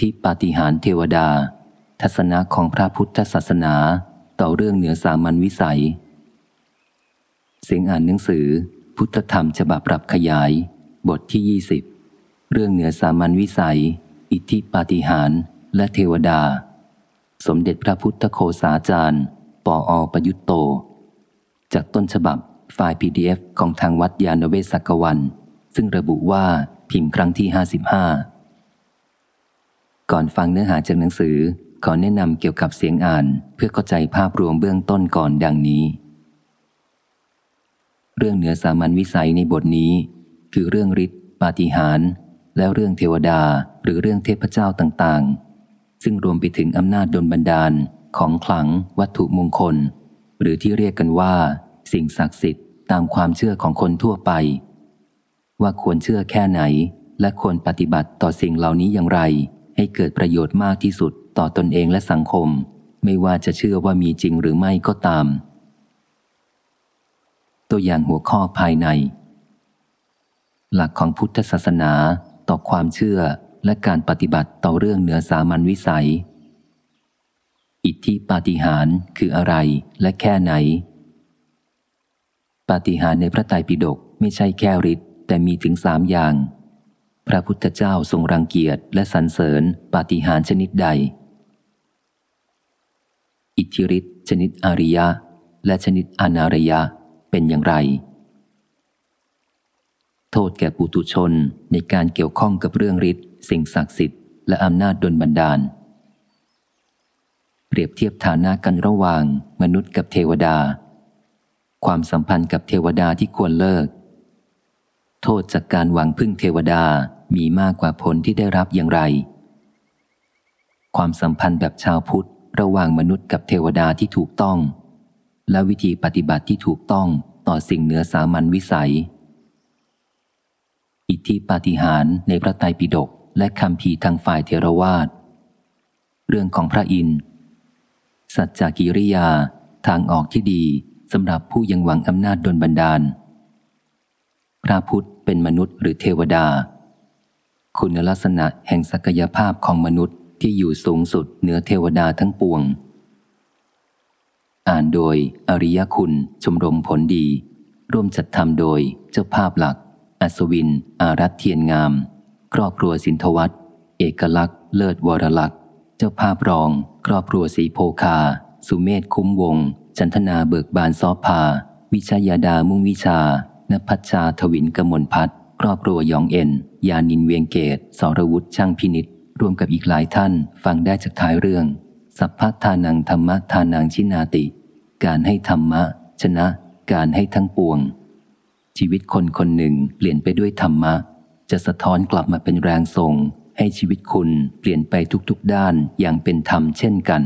ธิปาฏิหาริย์เทวดา ทัศนะของพระพุทธศาสนาต่อเรื่องเหนือสามัญวิสัย เสียงอ่านหนังสือ พุทธธรรมฉบับปรับขยาย บทที่ 20 เรื่องเหนือสามัญวิสัย อิทธิปาฏิหาริย์และเทวดา สมเด็จพระพุทธโคสาจารย์ปออประยุตโต จากต้นฉบับไฟล์ PDF ของทางวัดยาณเวศกวัน ซึ่งระบุว่าพิมพ์ครั้งที่ 55 ก่อนฟังเนื้อหาจากหนังสือ ขอแนะนำเกี่ยวกับเสียงอ่าน เพื่อเข้าใจภาพรวมเบื้องต้นก่อนดังนี้ เรื่องเหนือสามัญวิสัยในบทนี้ คือเรื่องฤทธิ์ปาฏิหาริย์และเรื่องเทวดาหรือเรื่องเทพเจ้าต่างๆ ซึ่งรวมไปถึงอำนาจดลบันดาลของขลัง วัตถุมงคล หรือที่เรียกกันว่า สิ่งศักดิ์สิทธิ์ตามความเชื่อของคนทั่วไป ว่าควรเชื่อแค่ไหน และควรปฏิบัติต่อสิ่งเหล่านี้อย่างไร ให้เกิดประโยชน์มากที่สุดต่อตนเองและสังคม ไม่ว่าจะเชื่อว่ามีจริงหรือไม่ก็ตาม ตัวอย่างหัวข้อภายใน หลักของพุทธศาสนาต่อความเชื่อและการปฏิบัติต่อเรื่องเหนือสามัญวิสัย อิทธิปาฏิหารคืออะไรและแค่ไหน ปาฏิหารในพระไตรปิฎกไม่ใช่แค่ฤทธิ์แต่มีถึงสามอย่าง พระพุทธเจ้าทรงรังเกียจและสรรเสริญปาฏิหาริย์ชนิดใด อิทธิฤทธิชนิดอริยะ และชนิดอนาริยะเป็นอย่างไร โทษแก่ปุตุชนในการเกี่ยวข้องกับเรื่องฤทธิ์สิ่งศักดิ์สิทธิ์และอำนาจดลบันดาล เปรียบเทียบฐานะกันระหว่างมนุษย์กับเทวดา ความสัมพันธ์กับเทวดาที่ควรเลิกโทษจากการหวังพึ่งเทวดา มีมากกว่าผลที่ได้รับอย่างไร ความสัมพันธ์แบบชาวพุทธ ระหว่างมนุษย์กับเทวดาที่ถูกต้อง และวิธีปฏิบัติที่ถูกต้องต่อสิ่งเหนือสามัญวิสัย อิทธิปาฏิหาริย์ในพระไตรปิฎกและคำพีทางฝ่ายเทรวาสเรื่องของพระอินทร์สัจจกิริยาทางออกที่ดีสำหรับผู้ยังหวังอำนาจดลบันดาล พระพุทธเป็นมนุษย์หรือเทวดา คุณลักษณะแห่งศักยภาพของมนุษย์ที่อยู่สูงสุดเหนือเทวดาทั้งปวง อ่านโดย อริยคุณ ชมรมผลดี ร่วมจัดทำโดยเจ้าภาพหลัก อัศวิน อารัตเทียนงาม ครอบครัวสินทวัตเอกลักษณ์ เลิศวรลักษณ์ เจ้าภาพรอง ครอบครัวสีโพคา สุเมธคุ้มวง จันทนาเบิกบานซอพา วิชยาดามุ่งวิชานพัชชาทวินกมลพัฒน์ ครอบครัวยองเอ็น ยานินเวียงเกตสรวุฒิช่างพินิษรวมกับอีกหลายท่านฟังได้จากท้ายเรื่อง สัพพทานังธรรมทานังชินาติ การให้ธรรมะ ชนะ การให้ทั้งปวง ชีวิตคนคนหนึ่งเปลี่ยนไปด้วยธรรมะ จะสะท้อนกลับมาเป็นแรงส่ง ให้ชีวิตคุณเปลี่ยนไปทุกๆด้านอย่างเป็นธรรมเช่นกัน